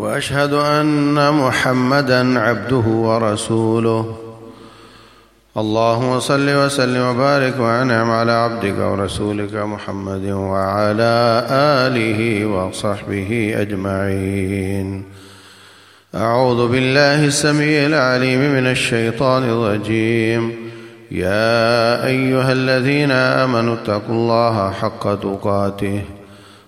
واشهد ان محمدا عبده ورسوله. اللهم صل وسلم وبارك وانعم على عبدك ورسولك محمد وعلى اله وصحبه اجمعين اعوذ بالله السميع العليم من الشيطان الرجيم. يا ايها الذين امنوا اتقوا الله حق تقاته.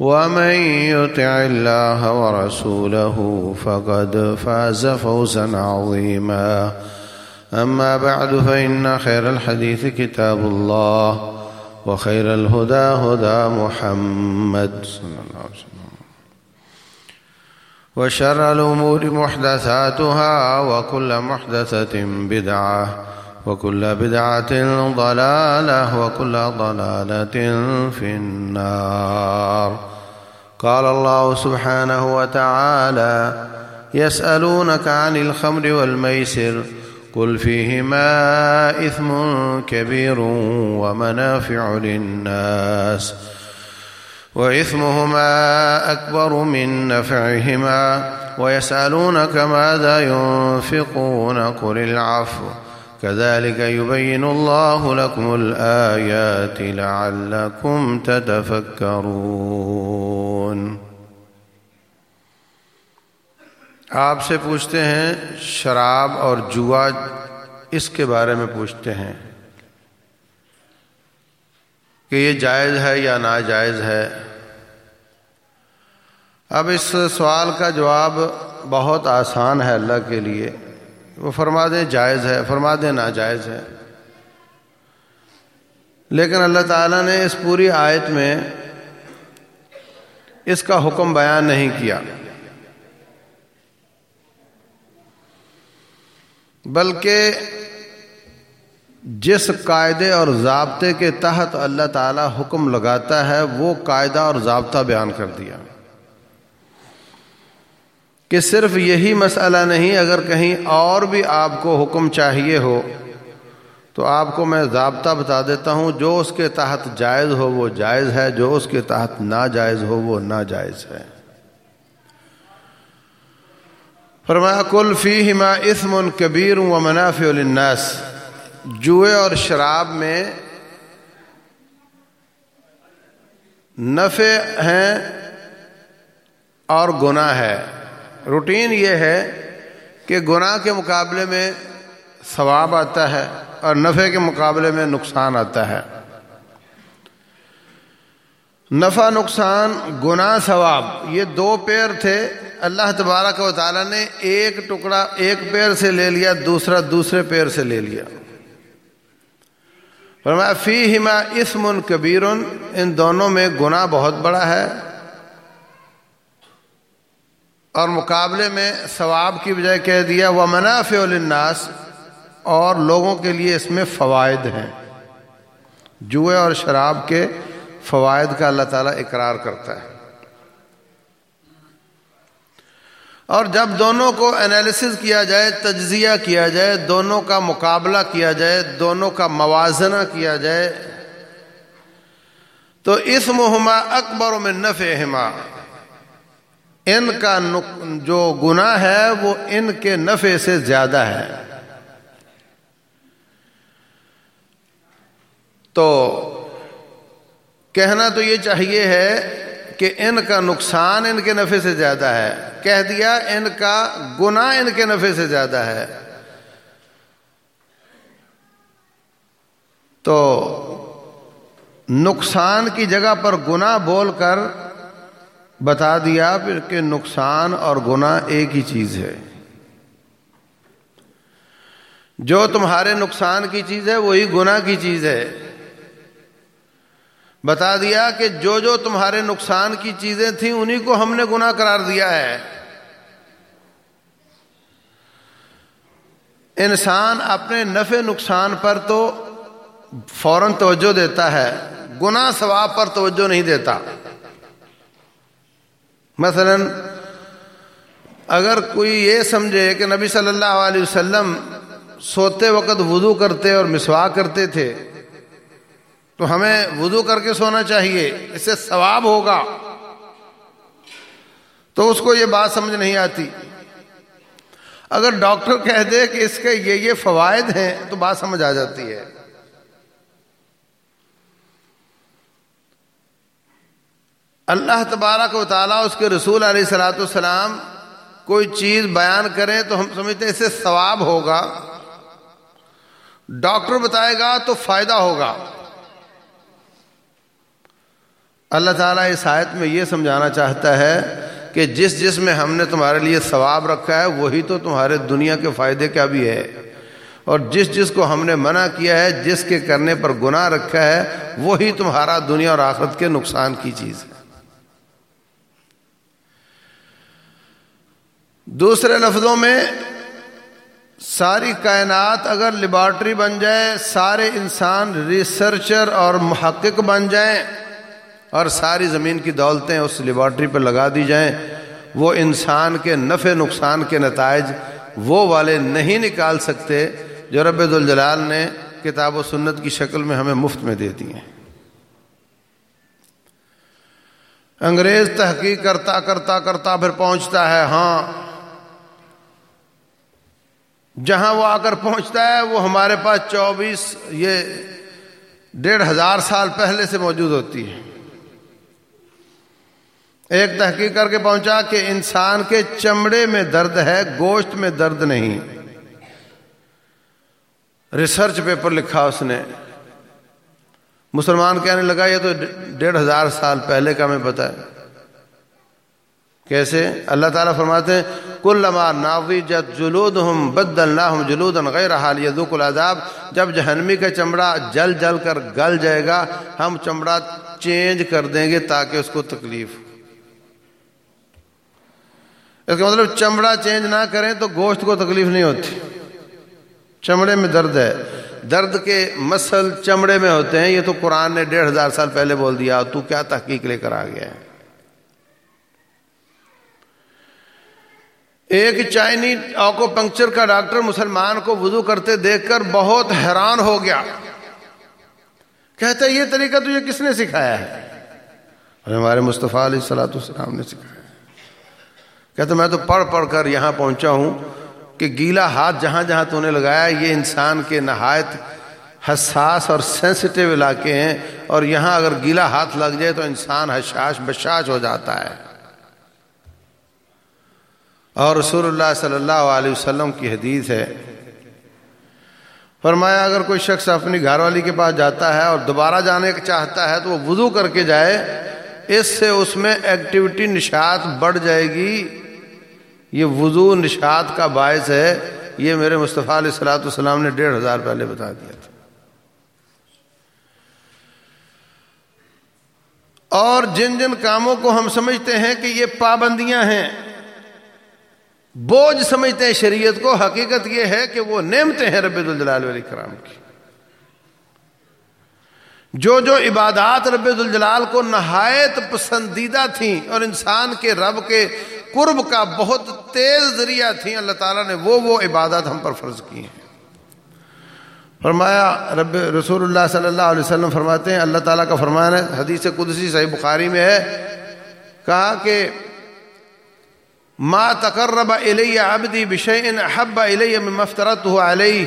ومن يطع الله ورسوله فقد فاز فوزا عظيما. اما بعد فان خير الحديث كتاب الله وخير الهدى هدى محمد. صلى الله عليه وسلم وشر الامور محدثاتها وكل محدثه بدعه وكل بدعة ضلالة وكل ضلالة في النار. قال الله سبحانه وتعالى يسألونك عن الخمر والميسر، قل فيهما إثم كبير ومنافع للناس، وإثمهما أكبر من نفعهما، ويسألونك ماذا ينفقون، قل العفو. كذلك يبين الله لكم الآيات لعلكم تتفكرون آپ سے پوچھتے ہیں، شراب اور جوا اس کے بارے میں پوچھتے ہیں کہ یہ جائز ہے یا ناجائز ہے؟ اب اس سوال کا جواب بہت آسان ہے اللہ کے لیے۔ وہ فرما دیں جائز ہے، فرما دیں ناجائز ہے۔ لیکن اللہ تعالیٰ نے اس پوری آیت میں اس کا حکم بیان نہیں کیا۔ بلکہ جس قاعدے اور ضابطے کے تحت اللہ تعالیٰ حکم لگاتا ہے، وہ قاعدہ اور ضابطہ بیان کر دیا۔ کہ صرف یہی مسئلہ نہیں، اگر کہیں اور بھی آپ کو حکم چاہیے ہو، تو آپ کو میں ضابطہ بتا دیتا ہوں، جو اس کے تحت جائز ہو وہ جائز ہے، جو اس کے تحت ناجائز ہو وہ ناجائز ہے۔ فرمایا، کل فی ہما اسم ان کبیر و منافع الناس جوئے اور شراب میں نفع ہیں اور گناہ ہے۔ روٹین یہ ہے کہ گناہ کے مقابلے میں ثواب آتا ہے اور نفع کے مقابلے میں نقصان آتا ہے۔ نفع، نقصان، گناہ، ثواب، یہ دو پیر تھے۔ اللہ تبارک و تعالیٰ نے ایک ٹکڑا، ایک پیر سے لے لیا، دوسرا دوسرے پیر سے لے لیا۔ فرمایا فی ہما اسم کبیر ان دونوں میں گناہ بہت بڑا ہے۔ اور مقابلے میں ثواب کی بجائے کہہ دیا وہ منافع الناس اور لوگوں کے لیے اس میں فوائد ہیں۔ جوئے اور شراب کے فوائد کا اللہ تعالیٰ اقرار کرتا ہے۔ اور جب دونوں کو انالیسز کیا جائے، تجزیہ کیا جائے، دونوں کا مقابلہ کیا جائے، دونوں کا موازنہ کیا جائے، تو اس محما اکبر میں نفع ہما ان کا جو گناہ ہے وہ ان کے نفع سے زیادہ ہے۔ تو کہنا تو یہ چاہیے ہے کہ ان کا نقصان ان کے نفع سے زیادہ ہے۔ کہہ دیا ان کا گناہ ان کے نفع سے زیادہ ہے۔ تو نقصان کی جگہ پر گناہ بول کر بتا دیا پھر کہ نقصان اور گناہ ایک ہی چیز ہے۔ جو تمہارے نقصان کی چیز ہے، وہی گناہ کی چیز ہے۔ بتا دیا کہ جو جو تمہارے نقصان کی چیزیں تھیں، انہی کو ہم نے گناہ قرار دیا ہے۔ انسان اپنے نفع نقصان پر تو فوراً توجہ دیتا ہے، گناہ ثواب پر توجہ نہیں دیتا۔ مثلا، اگر کوئی یہ سمجھے کہ نبی صلی اللہ علیہ وسلم سوتے وقت وضو کرتے اور مسوا کرتے تھے، تو ہمیں وضو کر کے سونا چاہیے، اس سے ثواب ہوگا۔ تو اس کو یہ بات سمجھ نہیں آتی۔ اگر ڈاکٹر کہہ دے کہ اس کے یہ یہ فوائد ہیں، تو بات سمجھ آ جاتی ہے۔ اللہ تبارک و تعالیٰ اس کے رسول علیہ سلاۃ السلام کوئی چیز بیان کریں تو ہم سمجھتے ہیں اس سے ثواب ہوگا۔ ڈاکٹر بتائے گا تو فائدہ ہوگا۔ اللہ تعالیٰ اس آیت میں یہ سمجھانا چاہتا ہے کہ جس جس میں ہم نے تمہارے لیے ثواب رکھا ہے، وہی تو تمہارے دنیا کے فائدے کا بھی ہے۔ اور جس جس کو ہم نے منع کیا ہے، جس کے کرنے پر گناہ رکھا ہے، وہی تمہارا دنیا اور آخرت کے نقصان کی چیز ہے۔ دوسرے لفظوں میں ساری کائنات اگر لیبارٹری بن جائے، سارے انسان ریسرچر اور محقق بن جائیں اور ساری زمین کی دولتیں اس لیبارٹری پر لگا دی جائیں، وہ انسان کے نفع نقصان کے نتائج وہ والے نہیں نکال سکتے جو رب الجلال نے کتاب و سنت کی شکل میں ہمیں مفت میں دے دی ہیں۔ انگریز تحقیق کرتا کرتا کرتا پھر پہنچتا ہے ہاں جہاں وہ آ کر پہنچتا ہے، وہ ہمارے پاس چوبیس، یہ ڈیڑھ ہزار سال پہلے سے موجود ہوتی ہے۔ ایک تحقیق کر کے پہنچا کہ انسان کے چمڑے میں درد ہے، گوشت میں درد نہیں۔ ریسرچ پیپر لکھا اس نے۔ مسلمان کہنے لگا، یہ تو ڈیڑھ ہزار سال پہلے کا میں پتا ہے۔ کیسے؟ اللہ تعالیٰ فرماتے ہیں کل لما ناوی جت جلود ہم بد اللہ جلود غیر حال یدوک العذاب۔ جب جہنمی کا چمڑا جل جل کر گل جائے گا، ہم چمڑا چینج کر دیں گے تاکہ اس کو تکلیف اس کا مطلب چمڑا چینج نہ کریں تو گوشت کو تکلیف نہیں ہوتی۔ چمڑے میں درد ہے۔ درد کے مسل چمڑے میں ہوتے ہیں۔ یہ تو قرآن نے ڈیڑھ ہزار سال پہلے بول دیا، تو کیا تحقیق لے کر آ گیا ہے؟ ایک چائنی آکو پنکچر کا ڈاکٹر مسلمان کو وضو کرتے دیکھ کر بہت حیران ہو گیا۔ کہتا یہ طریقہ تجھے کس نے سکھایا ہے؟ اور ہمارے مصطفیٰ علیہ السلاۃ السلام نے سکھایا۔ کہتا میں تو پڑھ پڑھ کر یہاں پہنچا ہوں کہ گیلا ہاتھ جہاں جہاں تو نے لگایا، یہ انسان کے نہایت حساس اور سینسٹیو علاقے ہیں اور یہاں اگر گیلا ہاتھ لگ جائے تو انسان حشاش بشاش ہو جاتا ہے۔ اور رسول اللہ صلی اللہ علیہ وسلم کی حدیث ہے۔ فرمایا، اگر کوئی شخص اپنی گھر والی کے پاس جاتا ہے اور دوبارہ جانے چاہتا ہے تو وہ وضو کر کے جائے، اس سے اس میں ایکٹیویٹی نشاط بڑھ جائے گی۔ یہ وضو نشاط کا باعث ہے۔ یہ میرے مصطفیٰ علیہ السلاۃ والسلام نے ڈیڑھ ہزار پہلے بتا دیا تھا۔ اور جن جن کاموں کو ہم سمجھتے ہیں کہ یہ پابندیاں ہیں بوجھ سمجھتے ہیں شریعت کو، حقیقت یہ ہے کہ وہ نعمتیں ہیں رب الجلال علیہ کرام کی۔ جو جو عبادات رب الجلال کو نہایت پسندیدہ تھیں اور انسان کے رب کے قرب کا بہت تیز ذریعہ تھیں، اللہ تعالیٰ نے وہ وہ عبادات ہم پر فرض کی ہیں۔ فرمایا رب رسول اللہ صلی اللہ علیہ وسلم فرماتے ہیں، اللہ تعالیٰ کا فرمان ہے، حدیث قدسی صحیح بخاری میں ہے، کہا کہ ما تقرب الی عبدی بشیء احب الی من مفترته علیہ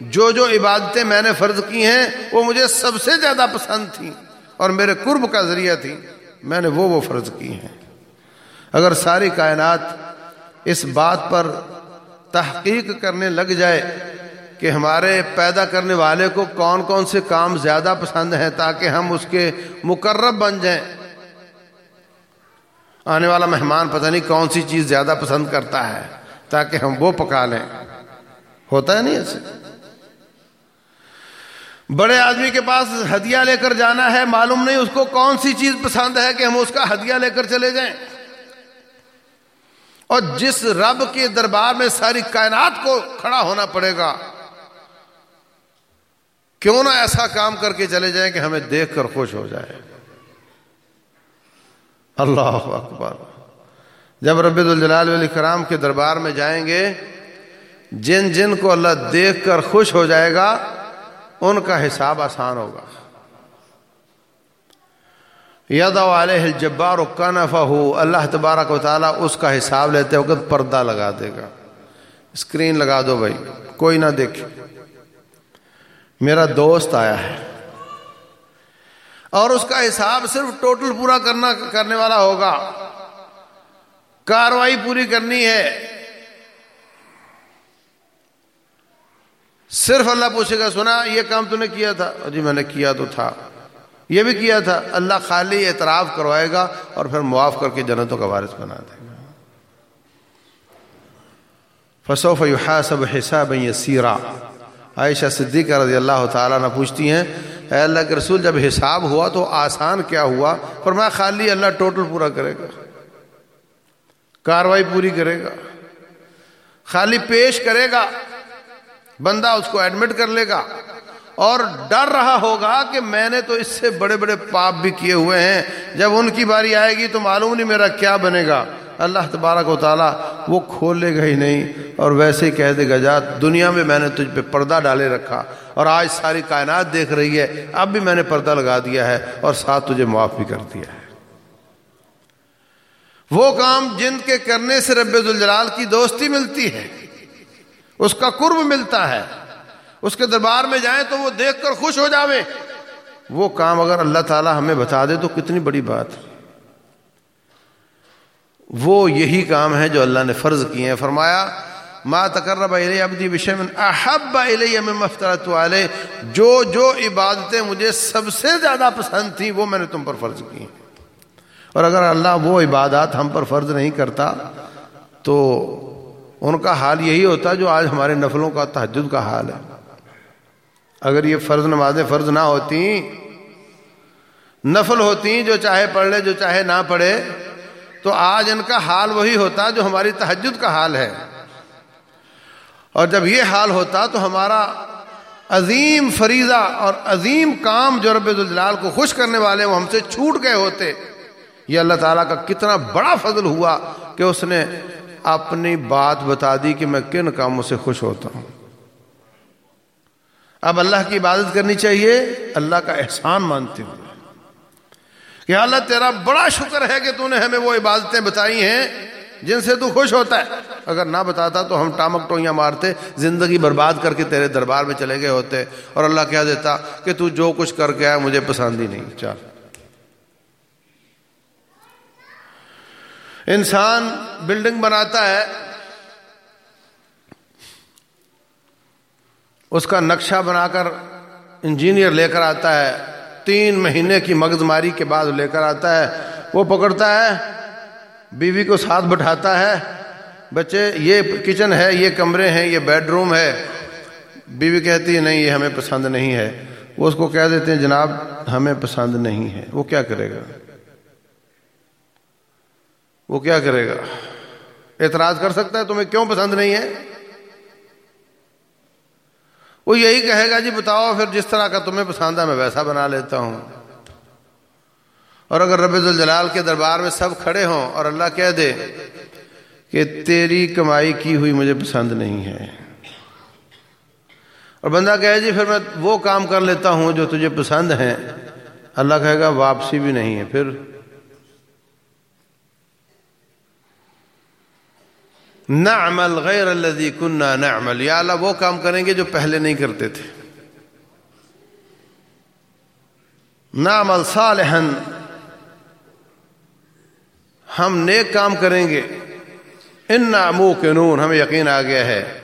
جو جو عبادتیں میں نے فرض کی ہیں، وہ مجھے سب سے زیادہ پسند تھیں اور میرے قرب کا ذریعہ تھی میں نے وہ وہ فرض کی ہیں۔ اگر ساری کائنات اس بات پر تحقیق کرنے لگ جائے کہ ہمارے پیدا کرنے والے کو کون کون سے کام زیادہ پسند ہیں تاکہ ہم اس کے مقرب بن جائیں۔ آنے والا مہمان پتہ نہیں کون سی چیز زیادہ پسند کرتا ہے، تاکہ ہم وہ پکا لیں۔ ہوتا ہے نہیں ایسے؟ بڑے آدمی کے پاس ہدیہ لے کر جانا ہے، معلوم نہیں اس کو کون سی چیز پسند ہے کہ ہم اس کا ہدیہ لے کر چلے جائیں۔ اور جس رب کے دربار میں ساری کائنات کو کھڑا ہونا پڑے گا، کیوں نہ ایسا کام کر کے چلے جائیں کہ ہمیں دیکھ کر خوش ہو جائے۔ اللہ اکبر۔ جب رب الجلال علیہ کرام کے دربار میں جائیں گے، جن جن کو اللہ دیکھ کر خوش ہو جائے گا، ان کا حساب آسان ہوگا۔ یاد علیہ الجبار کنفہ اللہ تبارک و تعالیٰ اس کا حساب لیتے وقت پردہ لگا دے گا۔ اسکرین لگا دو بھائی، کوئی نہ دیکھے۔ میرا دوست آیا ہے۔ اور اس کا حساب صرف ٹوٹل پورا کرنا کرنے والا ہوگا۔ کاروائی پوری کرنی ہے۔ صرف اللہ پوچھے گا، سنا، یہ کام تو نے کیا تھا؟ جی میں نے کیا تو تھا۔ یہ بھی کیا تھا۔ اللہ خالی اعتراف کروائے گا اور پھر معاف کر کے جنتوں کا وارث بنا دے گا۔ فصوف یحاسب حساب یسیرا۔ عائشہ صدیقہ رضی اللہ تعالیٰ نہ پوچھتی ہیں اے اللہ کے رسول، جب حساب ہوا تو آسان کیا ہوا؟ فرمایا، خالی اللہ ٹوٹل پورا کرے گا، کاروائی پوری کرے گا، خالی پیش کرے گا، بندہ اس کو ایڈمٹ کر لے گا۔ اور ڈر رہا ہوگا کہ میں نے تو اس سے بڑے بڑے پاپ بھی کیے ہوئے ہیں، جب ان کی باری آئے گی تو معلوم نہیں میرا کیا بنے گا۔ اللہ تبارک و تعالیٰ وہ کھولے گا ہی نہیں، اور ویسے ہی کہہ دے گا، جا، دنیا میں میں نے تجھ پہ پردہ ڈالے رکھا اور آج ساری کائنات دیکھ رہی ہے، اب بھی میں نے پردہ لگا دیا ہے اور ساتھ تجھے معاف بھی کر دیا ہے۔ وہ کام جن کے کرنے سے رب الجلال کی دوستی ملتی ہے، اس کا قرب ملتا ہے۔ اس کے دربار میں جائیں تو وہ دیکھ کر خوش ہو جاوے وہ کام اگر اللہ تعالی ہمیں بتا دے تو کتنی بڑی بات وہ یہی کام ہے جو اللہ نے فرض کیے ہیں۔ فرمایا ما تقرب الی عبدی بشیء احب الی مما افترضت علیہ جو جو عبادتیں مجھے سب سے زیادہ پسند تھیں وہ میں نے تم پر فرض کی اور اگر اللہ وہ عبادات ہم پر فرض نہیں کرتا تو ان کا حال یہی ہوتا جو آج ہمارے نفلوں کا تحجد کا حال ہے۔ اگر یہ فرض نمازیں فرض نہ ہوتی، نفل ہوتی جو چاہے پڑھ لے، جو چاہے نہ پڑھے، تو آج ان کا حال وہی ہوتا جو ہماری تحجد کا حال ہے۔ اور جب یہ حال ہوتا تو ہمارا عظیم فریضہ اور عظیم کام جو رب الجلال کو خوش کرنے والے وہ ہم سے چھوٹ گئے ہوتے۔ یہ اللہ تعالیٰ کا کتنا بڑا فضل ہوا کہ اس نے اپنی بات بتا دی کہ میں کن کاموں سے خوش ہوتا ہوں۔ اب اللہ کی عبادت کرنی چاہیے، اللہ کا احسان مانتے ہوئے۔ کہ اللہ، تیرا بڑا شکر ہے کہ تو نے ہمیں وہ عبادتیں بتائی ہیں جن سے تو خوش ہوتا ہے۔ اگر نہ بتاتا تو ہم ٹامک ٹوئیاں مارتے، زندگی برباد کر کے تیرے دربار میں چلے گئے ہوتے۔ اور اللہ کہہ دیتا کہ تو جو کچھ کر کے آیا مجھے پسند ہی نہیں۔ چل۔ انسان بلڈنگ بناتا ہے، اس کا نقشہ بنا کر انجینئر لے کر آتا ہے۔ تین مہینے کی مغز ماری کے بعد لے کر آتا ہے۔ وہ پکڑتا ہے بیوی کو ساتھ بٹھاتا ہے۔ بچے، یہ کچن ہے، یہ کمرے ہیں، یہ بیڈ روم ہے۔ بیوی کہتی ہے، نہیں، یہ ہمیں پسند نہیں ہے۔ وہ اس کو کہہ دیتے ہیں، جناب، ہمیں پسند نہیں ہے۔ وہ کیا کرے گا؟ وہ کیا کرے گا؟ اعتراض کر سکتا ہے، تمہیں کیوں پسند نہیں ہے؟ وہ یہی کہے گا جی بتاؤ، پھر جس طرح کا تمہیں پسند ہے، میں ویسا بنا لیتا ہوں۔ اور اگر رب الجلال کے دربار میں سب کھڑے ہوں اور اللہ کہہ دے کہ تیری کمائی کی ہوئی مجھے پسند نہیں ہے اور بندہ کہے جی پھر میں وہ کام کر لیتا ہوں جو تجھے پسند ہیں اللہ کہے گا واپسی بھی نہیں ہے پھر نعمل غیر الذي كنا نعمل یا اللہ وہ کام کریں گے جو پہلے نہیں کرتے تھے نعمل صالحا ہم نیک کام کریں گے۔ ان نامو کے ہمیں یقین آ گیا ہے۔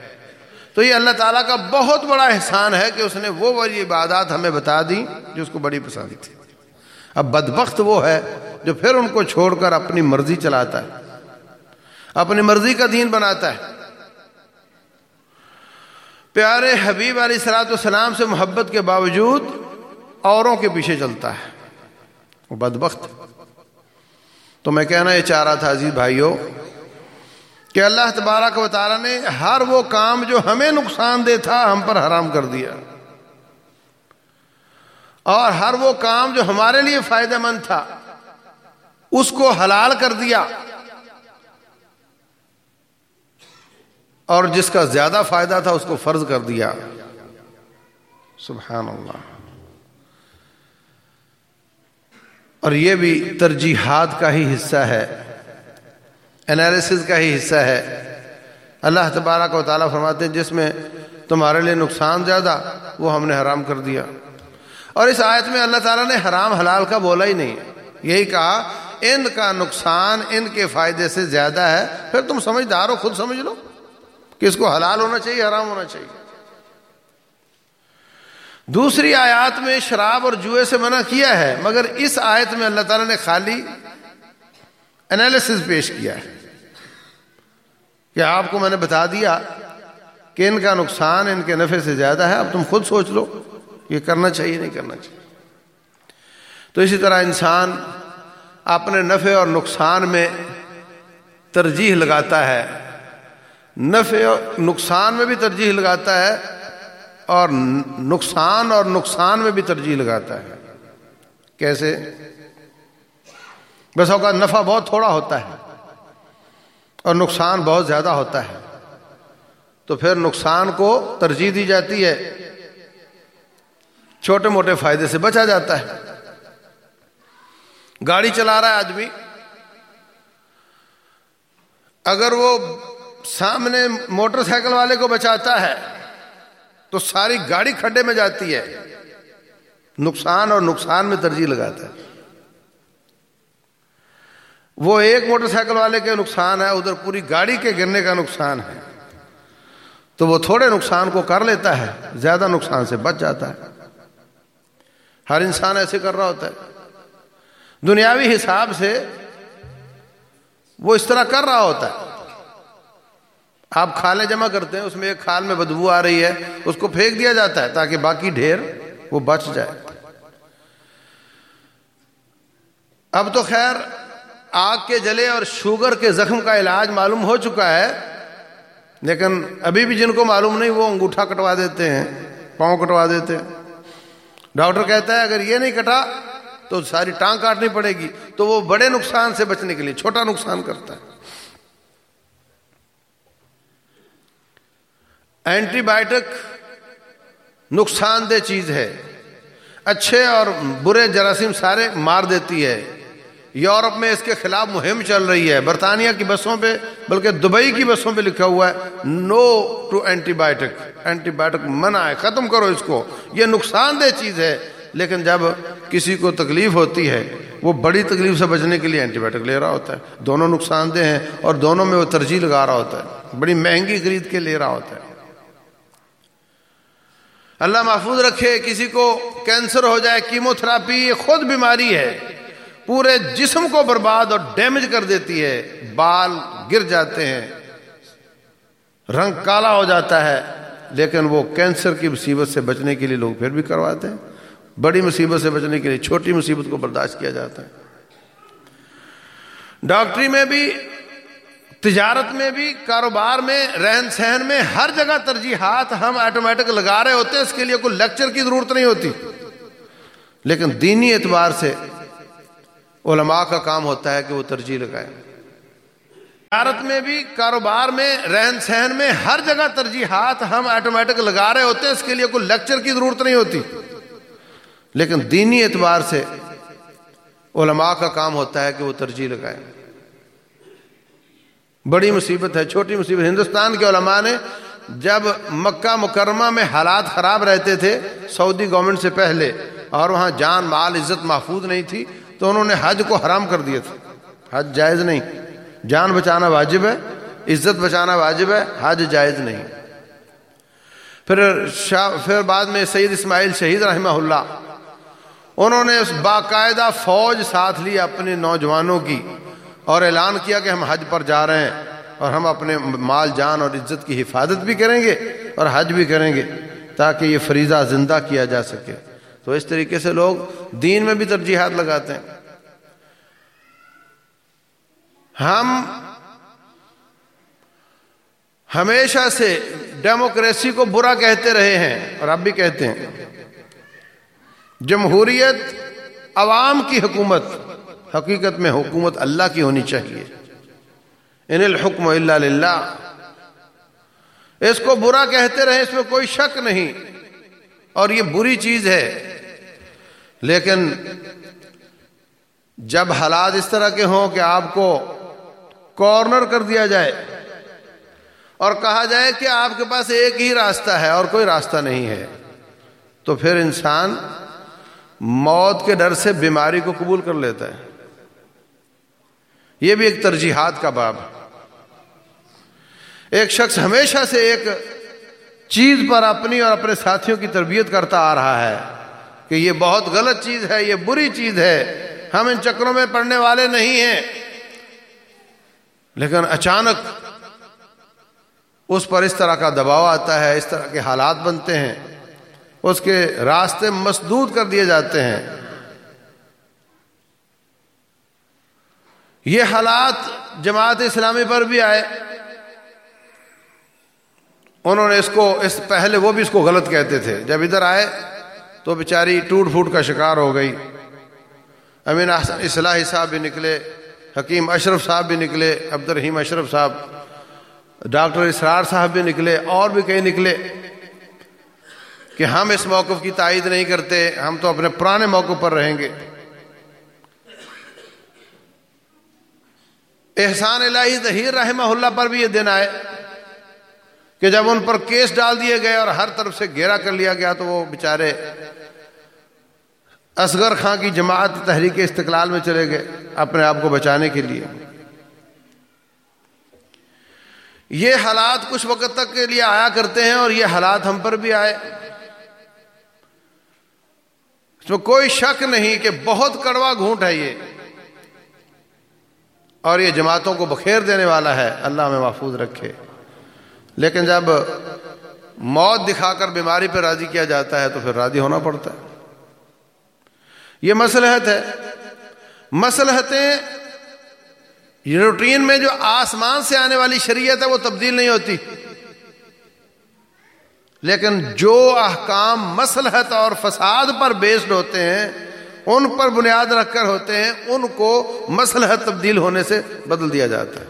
تو یہ اللہ تعالیٰ کا بہت بڑا احسان ہے کہ اس نے وہ بڑی عبادات ہمیں بتا دی جو اس کو بڑی پسند تھی۔ اب بدبخت وہ ہے جو پھر ان کو چھوڑ کر اپنی مرضی چلاتا ہے۔ اپنی مرضی کا دین بناتا ہے۔ پیارے حبیب علیہ سلاۃ والسلام سے محبت کے باوجود، اوروں کے پیچھے چلتا ہے۔ وہ بدبخت تو میں کہنا یہ چاہ رہا تھا عزیز بھائیوں کہ اللہ تبارک و تعالیٰ نے ہر وہ کام جو ہمیں نقصان دہ تھا ہم پر حرام کر دیا اور ہر وہ کام جو ہمارے لیے فائدہ مند تھا اس کو حلال کر دیا اور جس کا زیادہ فائدہ تھا اس کو فرض کر دیا سبحان اللہ اور یہ بھی ترجیحات کا ہی حصہ ہے انالیسز کا ہی حصہ ہے۔ اللہ تبارک و تعالیٰ فرماتے ہیں، جس میں تمہارے لیے نقصان زیادہ، وہ ہم نے حرام کر دیا۔ اور اس آیت میں اللہ تعالیٰ نے حرام حلال کا بولا ہی نہیں یہی کہا، ان کا نقصان ان کے فائدے سے زیادہ ہے۔ پھر تم سمجھدار ہو، خود سمجھ لو۔ کہ اس کو حلال ہونا چاہیے، حرام ہونا چاہیے۔ دوسری آیات میں شراب اور جوئے سے منع کیا ہے، مگر اس آیت میں اللہ تعالیٰ نے خالی انالیسز پیش کیا ہے۔ کہ آپ کو میں نے بتا دیا کہ ان کا نقصان ان کے نفع سے زیادہ ہے؟ اب تم خود سوچ لو، یہ کرنا چاہیے، نہیں کرنا چاہیے۔ تو اسی طرح انسان اپنے نفع اور نقصان میں ترجیح لگاتا ہے۔ نفع اور نقصان میں بھی ترجیح لگاتا ہے اور نقصان اور نقصان میں بھی ترجیح لگاتا ہے۔ کیسے؟ بس اوقات نفع بہت تھوڑا ہوتا ہے اور نقصان بہت زیادہ ہوتا ہے۔ تو پھر نقصان کو ترجیح دی جاتی ہے۔ چھوٹے موٹے فائدے سے بچا جاتا ہے۔ گاڑی چلا رہا ہے آدمی۔ اگر وہ سامنے موٹر سائیکل والے کو بچاتا ہے تو ساری گاڑی کھڈے میں جاتی ہے۔ نقصان اور نقصان میں ترجیح لگاتا ہے۔ وہ ایک موٹر سائیکل والے کے نقصان ہے، ادھر پوری گاڑی کے گرنے کا نقصان ہے۔ تو وہ تھوڑے نقصان کو کر لیتا ہے، زیادہ نقصان سے بچ جاتا ہے۔ ہر انسان ایسے کر رہا ہوتا ہے۔ دنیاوی حساب سے وہ اس طرح کر رہا ہوتا ہے۔ آپ کھالیں جمع کرتے ہیں، اس میں ایک کھال میں بدبو آ رہی ہے، اس کو پھینک دیا جاتا ہے تاکہ باقی ڈھیر وہ بچ جائے۔ اب تو خیر، آگ کے جلے اور شوگر کے زخم کا علاج معلوم ہو چکا ہے، لیکن ابھی بھی جن کو معلوم نہیں، وہ انگوٹھا کٹوا دیتے ہیں، پاؤں کٹوا دیتے ہیں۔ ڈاکٹر کہتا ہے، اگر یہ نہیں کٹا تو ساری ٹانگ کاٹنی پڑے گی، تو وہ بڑے نقصان سے بچنے کے لیے، چھوٹا نقصان کرتا ہے۔ اینٹی بایوٹک نقصان دہ چیز ہے۔ اچھے اور برے جراثیم سارے مار دیتی ہے۔ یورپ میں اس کے خلاف مہم چل رہی ہے۔ برطانیہ کی بسوں پہ، بلکہ دبئی کی بسوں پہ لکھا ہوا ہے no to antibiotic antibiotic منع ہے، ختم کرو اس کو۔ یہ نقصان دہ چیز ہے۔ لیکن جب کسی کو تکلیف ہوتی ہے، وہ بڑی تکلیف سے بچنے کے لیے اینٹی بایوٹک لے رہا ہوتا ہے۔ دونوں نقصان دہ ہیں اور دونوں میں وہ ترجیح لگا رہا ہوتا ہے۔ بڑی مہنگی خرید کے لے رہا ہوتا ہے۔ اللہ محفوظ رکھے، کسی کو کینسر ہو جائے کیمو تھراپی یہ خود بیماری ہے۔ پورے جسم کو برباد اور ڈیمیج کر دیتی ہے۔ بال گر جاتے ہیں۔ رنگ کالا ہو جاتا ہے، لیکن وہ کینسر کی مصیبت سے بچنے کے لیے لوگ پھر بھی کرواتے ہیں۔ بڑی مصیبت سے بچنے کے لیے، چھوٹی مصیبت کو برداشت کیا جاتا ہے۔ ڈاکٹری میں بھی تجارت میں بھی، کاروبار میں، رہن سہن میں، ہر جگہ ترجیحات ہم آٹومیٹک لگا رہے ہوتے ہیں، اس کے لیے کوئی لیکچر کی ضرورت نہیں ہوتی۔ لیکن دینی اعتبار سے علماء کا کام ہوتا ہے کہ وہ ترجیح لگائے تجارت میں بھی، کاروبار میں، رہن سہن میں، ہر جگہ ترجیحات ہم آٹومیٹک لگا رہے ہوتے ہیں، اس کے لیے کوئی لیکچر کی ضرورت نہیں ہوتی۔ لیکن دینی اعتبار سے علماء کا کام ہوتا ہے کہ وہ ترجیح لگائے بڑی مصیبت ہے، چھوٹی مصیبت۔ ہندوستان کے علماء نے جب مکہ مکرمہ میں حالات خراب رہتے تھے، سعودی گورنمنٹ سے پہلے، اور وہاں جان، مال، عزت محفوظ نہیں تھی، تو انہوں نے حج کو حرام کر دیا تھا حج جائز نہیں۔ جان بچانا واجب ہے، عزت بچانا واجب ہے، حج جائز نہیں۔ پھر پھر بعد میں سید اسماعیل شہید رحمہ اللہ، انہوں نے اس باقاعدہ فوج ساتھ لی اپنے نوجوانوں کی۔ اور اعلان کیا کہ ہم حج پر جا رہے ہیں اور ہم اپنے مال، جان اور عزت کی حفاظت بھی کریں گے اور حج بھی کریں گے تاکہ یہ فریضہ زندہ کیا جا سکے۔ تو اس طریقے سے لوگ دین میں بھی ترجیحات لگاتے ہیں۔ ہم ہمیشہ سے ڈیموکریسی کو برا کہتے رہے ہیں اور اب بھی کہتے ہیں۔ جمہوریت عوام کی حکومت حقیقت میں حکومت اللہ کی ہونی چاہیے۔ ان الحکم اللہ للہ۔ اس کو برا کہتے رہے، اس میں کوئی شک نہیں۔ اور یہ بری چیز ہے۔ لیکن جب حالات اس طرح کے ہوں کہ آپ کو کارنر کر دیا جائے اور کہا جائے کہ آپ کے پاس ایک ہی راستہ ہے اور کوئی راستہ نہیں ہے، تو پھر انسان موت کے ڈر سے بیماری کو قبول کر لیتا ہے۔ یہ بھی ایک ترجیحات کا باب ہے۔ ایک شخص ہمیشہ سے ایک چیز پر اپنی اور اپنے ساتھیوں کی تربیت کرتا آ رہا ہے کہ یہ بہت غلط چیز ہے، یہ بری چیز ہے۔ ہم ان چکروں میں پڑھنے والے نہیں ہیں۔ لیکن اچانک اس پر اس طرح کا دباؤ آتا ہے، اس طرح کے حالات بنتے ہیں۔ اس کے راستے مسدود کر دیے جاتے ہیں۔ یہ حالات جماعت اسلامی پر بھی آئے۔ انہوں نے اس کو، اس پہلے وہ بھی اس کو غلط کہتے تھے۔ جب ادھر آئے تو بیچاری ٹوٹ پھوٹ کا شکار ہو گئی۔ امین اصلاحی صاحب بھی نکلے، حکیم اشرف صاحب بھی نکلے عبد الرحیم اشرف صاحب، ڈاکٹر اسرار صاحب بھی نکلے، اور بھی کئی نکلے کہ ہم اس موقف کی تائید نہیں کرتے، ہم تو اپنے پرانے موقف پر رہیں گے۔ احسان الہی ظہیر رحمہ اللہ پر بھی یہ دن آئے کہ جب ان پر کیس ڈال دیے گئے اور ہر طرف سے گھیرا کر لیا گیا تو وہ بیچارے اصغر خان کی جماعت تحریک استقلال میں چلے گئے اپنے آپ کو بچانے کے لیے۔ یہ حالات کچھ وقت تک کے لیے آیا کرتے ہیں اور یہ حالات ہم پر بھی آئے۔ اس میں کوئی شک نہیں کہ بہت کڑوا گھونٹ ہے یہ۔ اور یہ جماعتوں کو بخیر دینے والا ہے، اللہ میں محفوظ رکھے۔ لیکن جب موت دکھا کر بیماری پہ راضی کیا جاتا ہے تو پھر راضی ہونا پڑتا ہے۔ یہ مسلحت ہے۔ مسلحتیں روٹین میں جو آسمان سے آنے والی شریعت ہے وہ تبدیل نہیں ہوتی۔ لیکن جو احکام مسلحت اور فساد پر بیسڈ ہوتے ہیں ان پر بنیاد رکھ کر ہوتے ہیں، ان کو مسلحت تبدیل ہونے سے بدل دیا جاتا ہے۔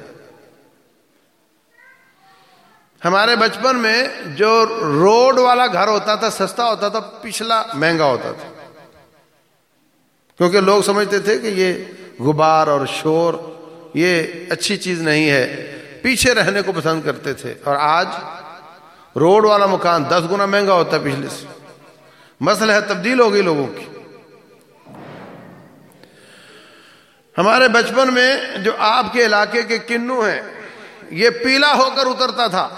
ہمارے بچپن میں جو روڈ والا گھر ہوتا تھا، سستا ہوتا تھا، پچھلا مہنگا ہوتا تھا۔ کیونکہ لوگ سمجھتے تھے کہ یہ غبار اور شور، یہ اچھی چیز نہیں ہے۔ پیچھے رہنے کو پسند کرتے تھے۔ اور آج روڈ والا مکان دس گنا مہنگا ہوتا ہے پچھلے سے۔ مسئلہ ہے تبدیل ہو گئی لوگوں کی۔ ہمارے بچپن میں جو آپ کے علاقے کے کنو ہیں، یہ پیلا ہو کر اترتا تھا۔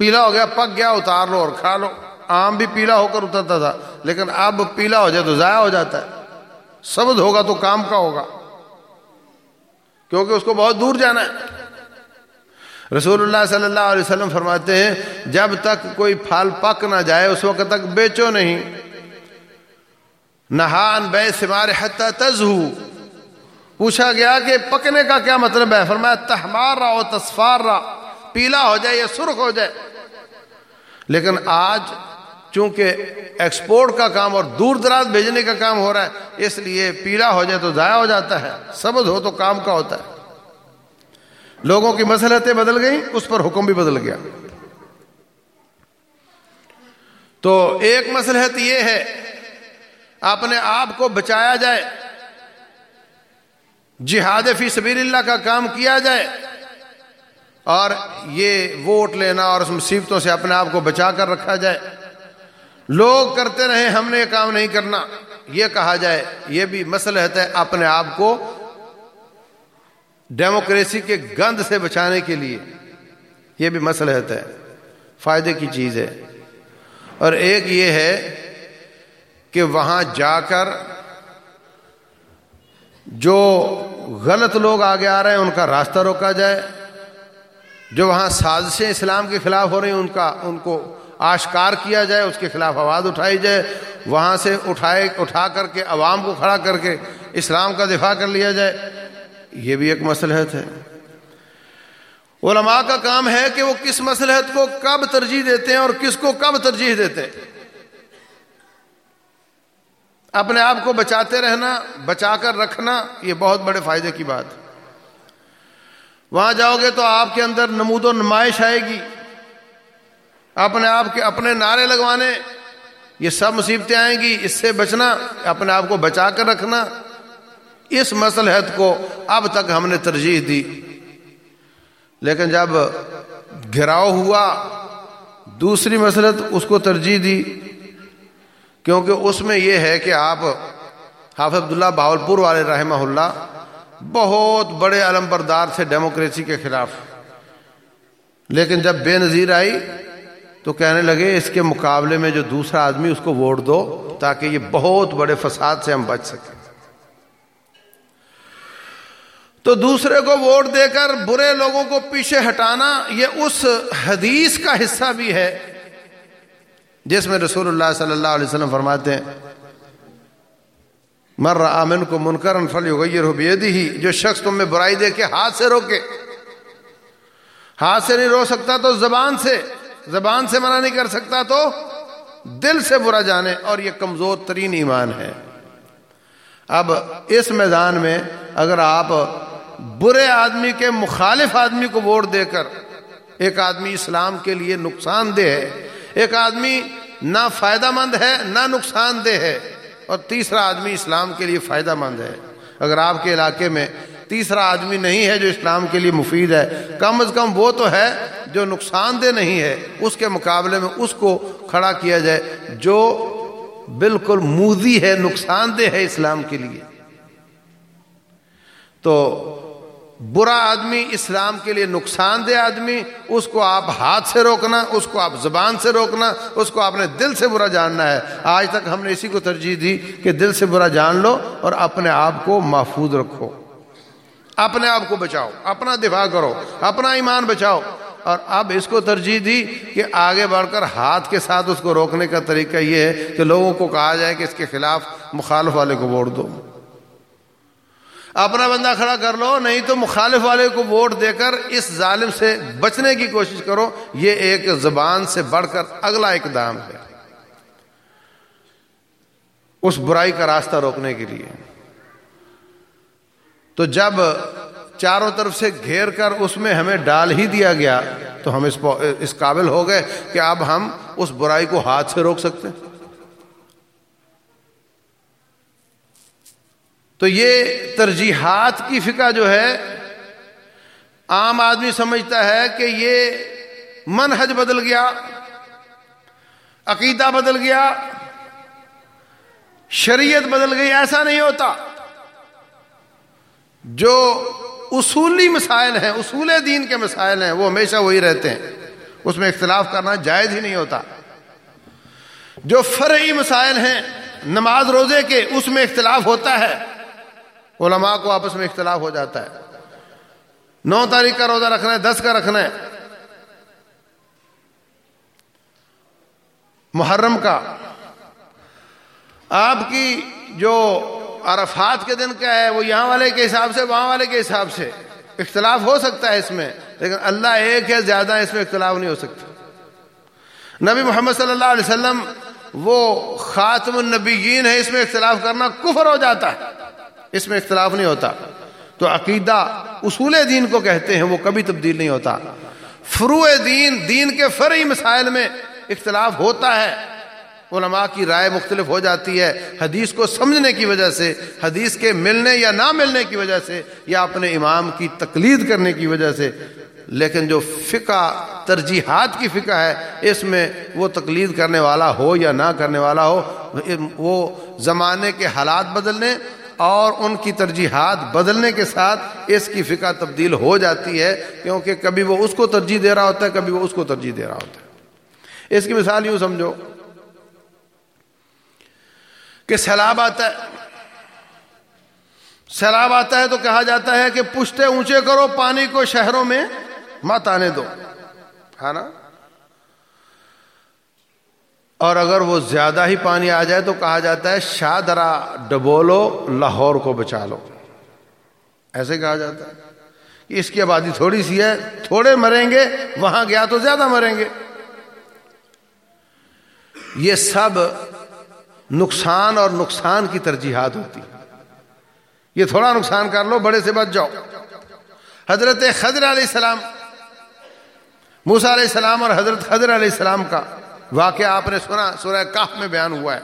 پیلا ہو گیا، پک گیا، اتار لو اور کھا لو۔ آم بھی پیلا ہو کر اترتا تھا، لیکن اب پیلا ہو جائے تو ضائع ہو جاتا ہے۔ سبز ہوگا تو کام کا ہوگا، کیونکہ اس کو بہت دور جانا ہے۔ رسول اللہ صلی اللہ علیہ وسلم فرماتے ہیں، جب تک کوئی پھل پک نہ جائے، اس وقت تک بیچو نہیں۔ نہان بے سمار حتہ تزہو۔ پوچھا گیا کہ پکنے کا کیا مطلب ہے؟ فرمایا تہمار رہا ہو تصفار رہا پیلا ہو جائے یا سرخ ہو جائے۔ لیکن آج چونکہ ایکسپورٹ کا کام اور دور دراز بھیجنے کا کام ہو رہا ہے، اس لیے پیلا ہو جائے تو ضائع ہو جاتا ہے۔ سبز ہو تو کام کا ہوتا ہے۔ لوگوں کی مسلحتیں بدل گئیں، اس پر حکم بھی بدل گیا۔ تو ایک مسلحت یہ ہے اپنے آپ کو بچایا جائے۔ جہاد فی سبیل اللہ کا کام کیا جائے۔ اور یہ ووٹ لینا اور اس مصیبتوں سے اپنے آپ کو بچا کر رکھا جائے۔ لوگ کرتے رہے، ہم نے یہ کام نہیں کرنا۔ یہ کہا جائے، یہ بھی مسلحت ہے اپنے آپ کو ڈیموکریسی کے گند سے بچانے کے لیے۔ یہ بھی مسلحت ہے۔ فائدے کی چیز ہے۔ اور ایک یہ ہے کہ وہاں جا کر جو غلط لوگ آگے آ رہے ہیں، ان کا راستہ روکا جائے۔ جو وہاں سازشیں اسلام کے خلاف ہو رہی ہیں، ان کا، ان کو آشکار کیا جائے، اس کے خلاف آواز اٹھائی جائے۔ وہاں سے اٹھائے، اٹھا کر کے، عوام کو کھڑا کر کے اسلام کا دفاع کر لیا جائے۔ یہ بھی ایک مسلحت ہے۔ علماء کا کام ہے کہ وہ کس مسلحت کو کب ترجیح دیتے ہیں اور کس کو کب ترجیح دیتے ہیں۔ اپنے آپ کو بچاتے رہنا، بچا کر رکھنا، یہ بہت بڑے فائدے کی بات۔ وہاں جاؤ گے تو آپ کے اندر نمود و نمائش آئے گی۔ اپنے آپ کے، اپنے نعرے لگوانے، یہ سب مصیبتیں آئیں گی، اس سے بچنا، اپنے آپ کو بچا کر رکھنا۔ اس مسلحت کو اب تک ہم نے ترجیح دی۔ لیکن جب گھراؤ ہوا، دوسری مسلحت اس کو ترجیح دی۔ کیونکہ اس میں یہ ہے کہ آپ حافظ عبداللہ باولپور والے رحمہ اللہ بہت بڑے علم بردار تھے ڈیموکریسی کے خلاف۔ لیکن جب بے نظیر آئی تو کہنے لگے اس کے مقابلے میں جو دوسرا آدمی اس کو ووٹ دو تاکہ یہ بہت بڑے فساد سے ہم بچ سکیں۔ تو دوسرے کو ووٹ دے کر برے لوگوں کو پیچھے ہٹانا یہ اس حدیث کا حصہ بھی ہے جس میں رسول اللہ صلی اللہ علیہ وسلم فرماتے ہیں مر آمن کو منکر فل ہو بیدی ہی جو شخص تم میں برائی دے کے ہاتھ سے روکے۔ ہاتھ سے نہیں رو سکتا تو زبان سے زبان سے منع نہیں کر سکتا تو دل سے برا جانے، اور یہ کمزور ترین ایمان ہے۔ اب اس میدان میں اگر آپ برے آدمی کے مخالف آدمی کو ووٹ دے کر ایک آدمی اسلام کے لیے نقصان دہ ہے ایک آدمی نہ فائدہ مند ہے، نہ نقصان دہ ہے، اور تیسرا آدمی اسلام کے لیے فائدہ مند ہے۔ اگر آپ کے علاقے میں تیسرا آدمی نہیں ہے جو اسلام کے لیے مفید ہے، کم از کم وہ تو ہے جو نقصان دہ نہیں ہے، اس کے مقابلے میں اس کو کھڑا کیا جائے جو بالکل موزی ہے، نقصان دہ ہے اسلام کے لیے۔ تو برا آدمی اسلام کے لیے نقصان دہ آدمی، اس کو آپ ہاتھ سے روکنا، اس کو آپ زبان سے روکنا، اس کو آپ نے دل سے برا جاننا ہے۔ آج تک ہم نے اسی کو ترجیح دی کہ دل سے برا جان لو اور اپنے آپ کو محفوظ رکھو۔ اپنے آپ کو بچاؤ، اپنا دفاع کرو، اپنا ایمان بچاؤ۔ اور اب اس کو ترجیح دی کہ آگے بڑھ کر ہاتھ کے ساتھ اس کو روکنے کا طریقہ یہ ہے کہ لوگوں کو کہا جائے کہ اس کے خلاف مخالف والے کو ووٹ دو۔ اپنا بندہ کھڑا کر لو، نہیں تو مخالف والے کو ووٹ دے کر اس ظالم سے بچنے کی کوشش کرو۔ یہ ایک زبان سے بڑھ کر اگلا اقدام ہے۔ اس برائی کا راستہ روکنے کے لیے۔ تو جب چاروں طرف سے گھیر کر اس میں ہمیں ڈال ہی دیا گیا، تو ہم اس اس قابل ہو گئے کہ اب ہم اس برائی کو ہاتھ سے روک سکتے۔ ہیں تو یہ ترجیحات کی فقہ جو ہے، عام آدمی سمجھتا ہے کہ یہ منحج بدل گیا، عقیدہ بدل گیا، شریعت بدل گئی، ایسا نہیں ہوتا۔ جو اصولی مسائل ہیں، اصول دین کے مسائل ہیں، وہ ہمیشہ وہی رہتے ہیں۔ اس میں اختلاف کرنا جائز ہی نہیں ہوتا۔ جو فرعی مسائل ہیں، نماز روزے کے، اس میں اختلاف ہوتا ہے۔ علماء کو آپس میں اختلاف ہو جاتا ہے۔ نو تاریخ کا روزہ رکھنا ہے، دس کا رکھنا ہے۔ محرم کا۔ آپ کی جو عرفات کے دن کا ہے، وہ یہاں والے کے حساب سے، وہاں والے کے حساب سے۔ اختلاف ہو سکتا ہے اس میں، لیکن اللہ ایک ہے، زیادہ اس میں اختلاف نہیں ہو سکتا۔ نبی محمد صلی اللہ علیہ وسلم وہ خاتم النبیین ہے اس میں اختلاف کرنا کفر ہو جاتا ہے۔ اس میں اختلاف نہیں ہوتا۔ تو عقیدہ اصول دین کو کہتے ہیں، وہ کبھی تبدیل نہیں ہوتا۔ فروع دین دین کے فرعی مسائل میں اختلاف ہوتا ہے۔ علماء کی رائے مختلف ہو جاتی ہے۔ حدیث کو سمجھنے کی وجہ سے، حدیث کے ملنے یا نہ ملنے کی وجہ سے یا اپنے امام کی تقلید کرنے کی وجہ سے۔ لیکن جو فقہ، ترجیحات کی فقہ ہے، اس میں وہ تقلید کرنے والا ہو یا نہ کرنے والا ہو، وہ زمانے کے حالات بدلنے۔ اور ان کی ترجیحات بدلنے کے ساتھ اس کی فقہ تبدیل ہو جاتی ہے، کیونکہ کبھی وہ اس کو ترجیح دے رہا ہوتا ہے، کبھی وہ اس کو ترجیح دے رہا ہوتا ہے۔ اس کی مثال یوں سمجھو کہ سیلاب آتا ہے۔ سیلاب آتا ہے تو کہا جاتا ہے کہ پشتے اونچے کرو، پانی کو شہروں میں مت آنے دو۔ ہے نا؟ اور اگر وہ زیادہ ہی پانی آ جائے تو کہا جاتا ہے شادرا ڈبولو، لاہور کو بچا لو۔ ایسے کہا جاتا ہے کہ اس کی آبادی تھوڑی سی ہے، تھوڑے مریں گے، وہاں گیا تو زیادہ مریں گے۔ یہ سب نقصان اور نقصان کی ترجیحات ہوتی یہ تھوڑا نقصان کر لو، بڑے سے بچ جاؤ۔ حضرت خضر علیہ السلام موسا علیہ السلام اور حضرت خضر علیہ السلام کا واقعہ آپ نے سنا، سورہ کاف میں بیان ہوا ہے۔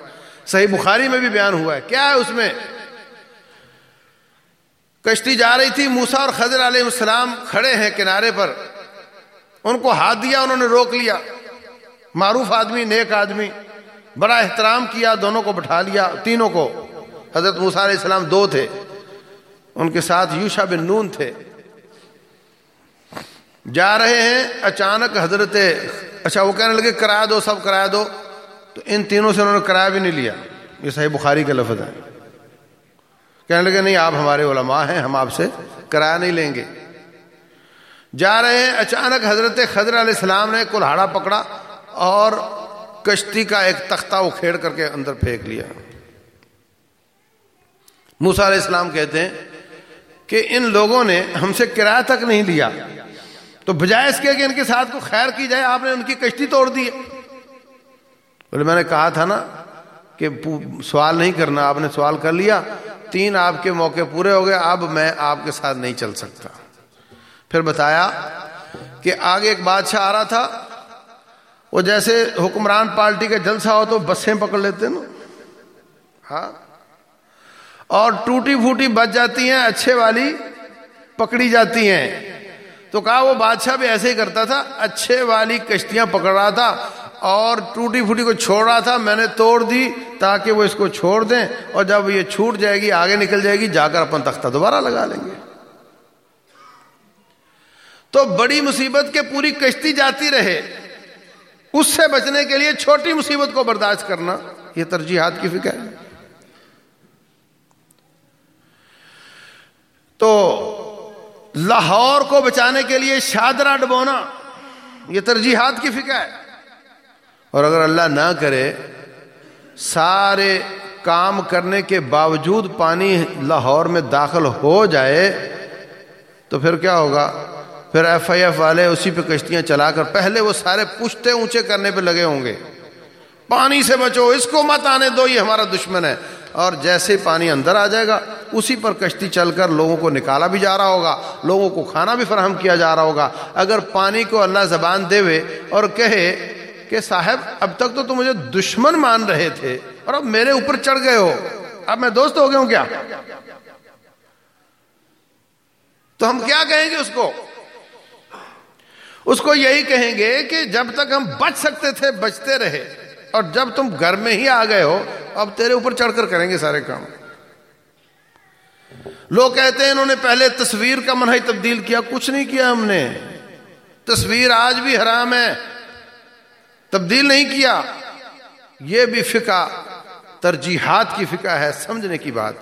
صحیح بخاری میں بھی بیان ہوا ہے۔ کیا ہے اس میں؟ کشتی جا رہی تھی موسا اور خضر علیہ السلام کھڑے ہیں کنارے پر۔ ان کو ہاتھ دیا، انہوں نے روک لیا۔ معروف آدمی، نیک آدمی۔ بڑا احترام کیا، دونوں کو بٹھا لیا، تینوں کو۔ حضرت موسا علیہ السلام دو تھے۔ ان کے ساتھ یوشا بن نون تھے۔ جا رہے ہیں، اچانک حضرت اچھا وہ کہنے لگے کرایہ دو، سب کرایہ دو۔ تو ان تینوں سے انہوں نے کرایہ بھی نہیں لیا۔ یہ صحیح بخاری کا لفظ ہے۔ کہنے لگے، نہیں، آپ ہمارے علماء ہیں، ہم آپ سے کرایہ نہیں لیں گے۔ جا رہے ہیں، اچانک حضرت خضر علیہ السلام نے کلہاڑا پکڑا اور کشتی کا ایک تختہ اکھیڑ کر کے اندر پھینک لیا۔ موسا علیہ السلام کہتے ہیں کہ ان لوگوں نے ہم سے کرایہ تک نہیں لیا۔ تو بجائے اس کے کہ ان کے ساتھ کو خیر کی جائے، آپ نے ان کی کشتی توڑ دی بولے، میں نے کہا تھا نا کہ سوال نہیں کرنا، آپ نے سوال کر لیا۔ تین آپ کے موقع پورے ہو گئے، اب میں آپ کے ساتھ نہیں چل سکتا۔ پھر بتایا کہ آگے ایک بادشاہ آ رہا تھا، وہ جیسے حکمران پارٹی کا جلسہ ہو تو بسیں پکڑ لیتے نا۔ ہاں؟ اور ٹوٹی پھوٹی بچ جاتی ہیں، اچھے والی پکڑی جاتی ہیں۔ تو کہا وہ بادشاہ بھی ایسے ہی کرتا تھا، اچھے والی کشتیاں پکڑ رہا تھا اور ٹوٹی پھوٹی کو چھوڑ رہا تھا، میں نے توڑ دی تاکہ وہ اس کو چھوڑ دیں اور جب یہ چھوٹ جائے گی، آگے نکل جائے گی، جا کر اپن تختہ دوبارہ لگا لیں گے۔ تو بڑی مصیبت کے پوری کشتی جاتی رہے۔ اس سے بچنے کے لیے چھوٹی مصیبت کو برداشت کرنا، یہ ترجیحات کی فکر ہے۔ تو لاہور کو بچانے کے لیے شادرا ڈبونا، یہ ترجیحات کی فکر ہے۔ اور اگر اللہ نہ کرے، سارے کام کرنے کے باوجود پانی لاہور میں داخل ہو جائے، تو پھر کیا ہوگا؟ پھر ایف آئی ایف والے اسی پہ کشتیاں چلا کر، پہلے وہ سارے پشتے اونچے کرنے پہ لگے ہوں گے۔ پانی سے بچو، اس کو مت آنے دو، یہ ہمارا دشمن ہے۔ اور جیسے پانی اندر آ جائے گا، اسی پر کشتی چل کر لوگوں کو نکالا بھی جا رہا ہوگا، لوگوں کو کھانا بھی فراہم کیا جا رہا ہوگا۔ اگر پانی کو اللہ زبان دے اور کہے کہ صاحب، اب تک تو تم مجھے دشمن مان رہے تھے اور اب میرے اوپر چڑھ گئے ہو۔ اب میں دوست ہو گیا ہوں کیا؟ تو ہم کیا کہیں گے اس کو؟ اس کو یہی کہیں گے کہ جب تک ہم بچ سکتے تھے، بچتے رہے۔ اور جب تم گھر میں ہی آ گئے ہو، اب تیرے اوپر چڑھ کر کریں گے سارے کام۔ لوگ کہتے ہیں، انہوں نے پہلے تصویر کا منہی تبدیل کیا، کچھ نہیں کیا ہم نے۔ تصویر آج بھی حرام ہے۔ تبدیل نہیں کیا۔ یہ بھی فقہ، ترجیحات کی فقہ ہے، سمجھنے کی بات۔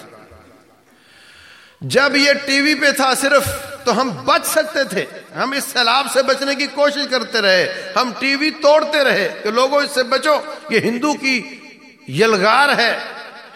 جب یہ ٹی وی پہ تھا، صرف تو ہم بچ سکتے تھے۔ ہم اس سیلاب سے بچنے کی کوشش کرتے رہے۔ ہم ٹی وی توڑتے رہے کہ لوگوں اس سے بچو۔ یہ ہندو کی یلغار ہے۔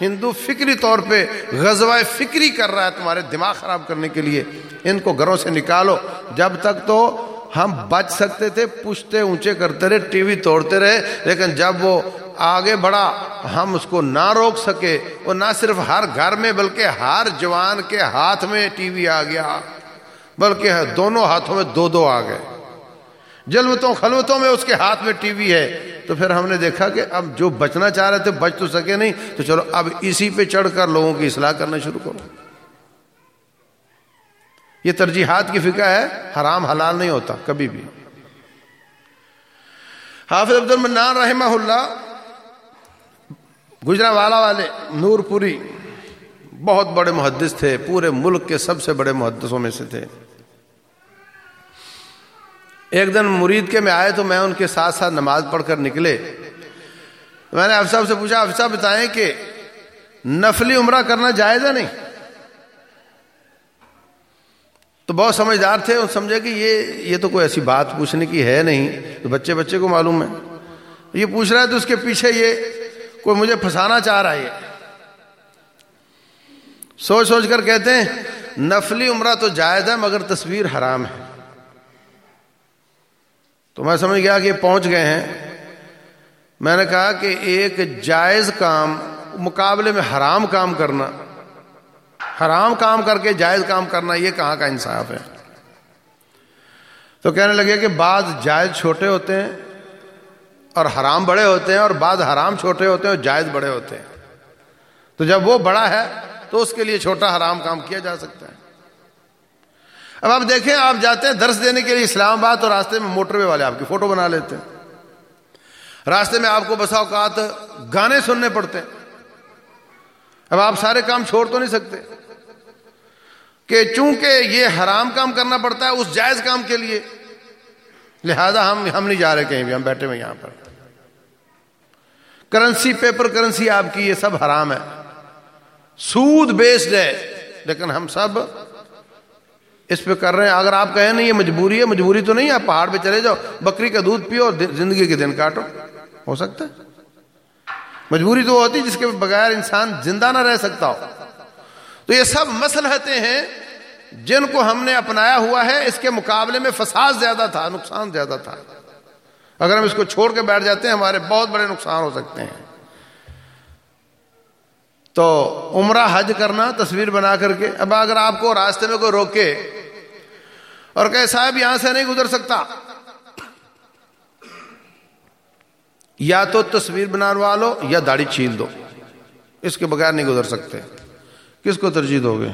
ہندو فکری طور پہ غزوہ فکری کر رہا ہے تمہارے دماغ خراب کرنے کے لیے۔ ان کو گھروں سے نکالو۔ جب تک تو ہم بچ سکتے تھے، پوچھتے، اونچے کرتے رہے، ٹی وی توڑتے رہے۔ لیکن جب وہ آگے بڑھا، ہم اس کو نہ روک سکے۔ وہ نہ صرف ہر گھر میں، بلکہ ہر جوان کے ہاتھ میں ٹی وی آ گیا۔ بلکہ دونوں ہاتھوں میں دو دو آ گئے۔ جلوتوں خلوتوں میں اس کے ہاتھ میں ٹی وی ہے۔ تو پھر ہم نے دیکھا کہ اب جو بچنا چاہ رہے تھے بچ تو سکے نہیں۔ تو چلو اب اسی پہ چڑھ کر لوگوں کی اصلاح کرنا شروع کرو۔ یہ ترجیحات کی فکر ہے، حرام حلال نہیں ہوتا، کبھی بھی۔ حافظ عبد المنان رحمہ اللہ گجرا والا والے نور پوری بہت بڑے محدث تھے، پورے ملک کے سب سے بڑے محدثوں میں سے تھے۔ ایک دن مرید کے میں آئے تو میں ان کے ساتھ ساتھ نماز پڑھ کر نکلے۔ میں نے افسا سے پوچھا افسا بتائیں کہ نفلی عمرہ کرنا جائز ہے نہیں؟ تو بہت سمجھدار تھے اور سمجھے کہ یہ یہ تو کوئی ایسی بات پوچھنے کی ہے نہیں، تو بچے بچے کو معلوم ہے۔ یہ پوچھ رہا ہے تو اس کے پیچھے یہ کوئی مجھے پھنسانا چاہ رہا ہے۔ سوچ سوچ کر کہتے ہیں، نفلی عمرہ تو جائز ہے مگر تصویر حرام ہے۔ تو میں سمجھ گیا کہ یہ پہنچ گئے ہیں۔ میں نے کہا کہ ایک جائز کام، مقابلے میں حرام کام کرنا، حرام کام کر کے جائز کام کرنا، یہ کہاں کا انصاف ہے؟ تو کہنے لگے کہ بعض جائز چھوٹے ہوتے ہیں اور حرام بڑے ہوتے ہیں اور بعض حرام چھوٹے ہوتے ہیں اور جائز بڑے ہوتے ہیں۔ تو جب وہ بڑا ہے تو اس کے لیے چھوٹا حرام کام کیا جا سکتا ہے۔ اب آپ دیکھیں، آپ جاتے ہیں درس دینے کے لیے اسلام آباد اور راستے میں موٹر وے والے آپ کی فوٹو بنا لیتے ہیں۔ راستے میں آپ کو بسا اوقات گانے سننے پڑتے ہیں۔ اب آپ سارے کام چھوڑ تو نہیں سکتے۔ کہ چونکہ یہ حرام کام کرنا پڑتا ہے، اس جائز کام کے لیے۔ لہذا ہم ہم نہیں جا رہے کہیں بھی، ہم بیٹھے ہوئے یہاں پر۔ کرنسی پیپر، کرنسی آپ کی، یہ سب حرام ہے۔ سود بیسڈ ہے لیکن ہم سب اس پہ کر رہے ہیں۔ اگر آپ کہیں نہیں، یہ مجبوری ہے، مجبوری تو نہیں آپ پہاڑ پہ چلے جاؤ، بکری کا دودھ پیو اور زندگی کے دن کاٹو۔ ہو سکتا ہے؟ مجبوری تو ہوتی جس کے بغیر انسان زندہ نہ رہ سکتا ہو۔ تو یہ سب مسلحتیں ہیں جن کو ہم نے اپنایا ہوا ہے۔ اس کے مقابلے میں فساد زیادہ تھا، نقصان زیادہ تھا۔ اگر ہم اس کو چھوڑ کے بیٹھ جاتے ہیں، ہمارے بہت بڑے نقصان ہو سکتے ہیں۔ تو عمرہ حج کرنا تصویر بنا کر کے، اب اگر آپ کو راستے میں کوئی روکے اور کہ صاحب، یہاں سے نہیں گزر سکتا۔ یا تو تصویر بنوا لو یا داڑھی چھیل دو۔ اس کے بغیر نہیں گزر سکتے۔ کس کو ترجیح دو گے؟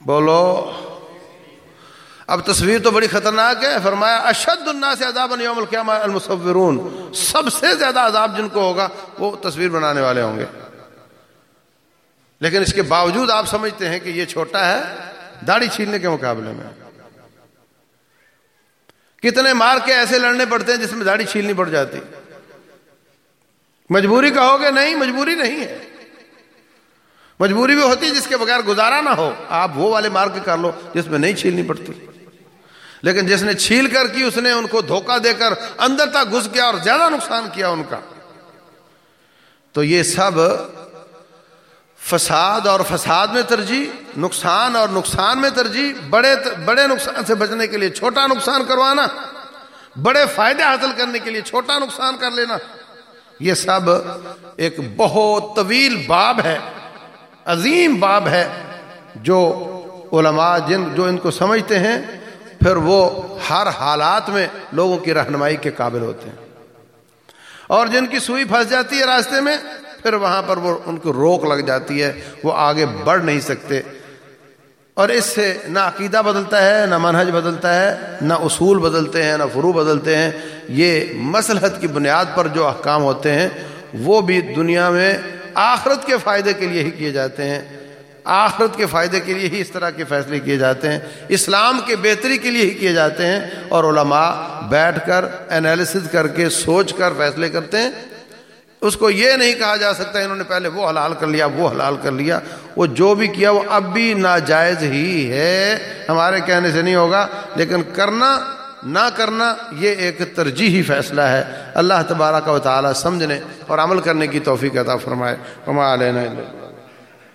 بولو اب تصویر تو بڑی خطرناک ہے، فرمایا، اشد الناس عذاب یوم القیامہ المصورون۔ سب سے زیادہ عذاب جن کو ہوگا، وہ تصویر بنانے والے ہوں گے۔ لیکن اس کے باوجود آپ سمجھتے ہیں کہ یہ چھوٹا ہے، داڑھی چھیلنے کے مقابلے میں۔ کتنے مار کے ایسے لڑنے پڑتے ہیں جس میں داڑھی چھیلنی پڑ جاتی۔ مجبوری کہو گے نہیں، مجبوری نہیں ہے۔ مجبوری بھی ہوتی ہے جس کے بغیر گزارا نہ ہو۔ آپ وہ والے مار کے کر لو جس میں نہیں چھیلنی پڑتی۔ لیکن جس نے چھیل کر کی اس نے ان کو دھوکہ دے کر اندر تک گھس گیا اور زیادہ نقصان کیا ان کا۔ تو یہ سب فساد اور فساد میں ترجیح، نقصان اور نقصان میں ترجیح، بڑے بڑے نقصان سے بچنے کے لیے چھوٹا نقصان کروانا، بڑے فائدے حاصل کرنے کے لیے چھوٹا نقصان کر لینا، یہ سب ایک بہت طویل باب ہے، عظیم باب ہے جو علماء جن، جو ان کو سمجھتے ہیں پھر وہ ہر حالات میں لوگوں کی رہنمائی کے قابل ہوتے ہیں۔ اور جن کی سوئی پھنس جاتی ہے راستے میں، پھر وہاں پر وہ ان کو روک لگ جاتی ہے، وہ آگے بڑھ نہیں سکتے۔ اور اس سے نہ عقیدہ بدلتا ہے، نہ منہج بدلتا ہے، نہ اصول بدلتے ہیں، نہ فرو بدلتے ہیں۔ یہ مسلحت کی بنیاد پر جو احکام ہوتے ہیں، وہ بھی دنیا میں آخرت کے فائدے کے لیے ہی کیے جاتے ہیں۔ آخرت کے فائدے کے لیے ہی اس طرح کے فیصلے کیے جاتے ہیں، اسلام کے بہتری کے لیے ہی کیے جاتے ہیں اور علماء بیٹھ کر انالیسز کر کے سوچ کر فیصلے کرتے ہیں۔ اس کو یہ نہیں کہا جا سکتا انہوں نے پہلے وہ حلال کر لیا، وہ حلال کر لیا، وہ جو بھی کیا وہ اب بھی ناجائز ہی ہے۔ ہمارے کہنے سے نہیں ہوگا، لیکن کرنا، نہ کرنا یہ ایک ترجیحی فیصلہ ہے۔ اللہ تبارہ کا تعالیٰ سمجھنے اور عمل کرنے کی توفیق عطا فرمائے۔ فرما علیہ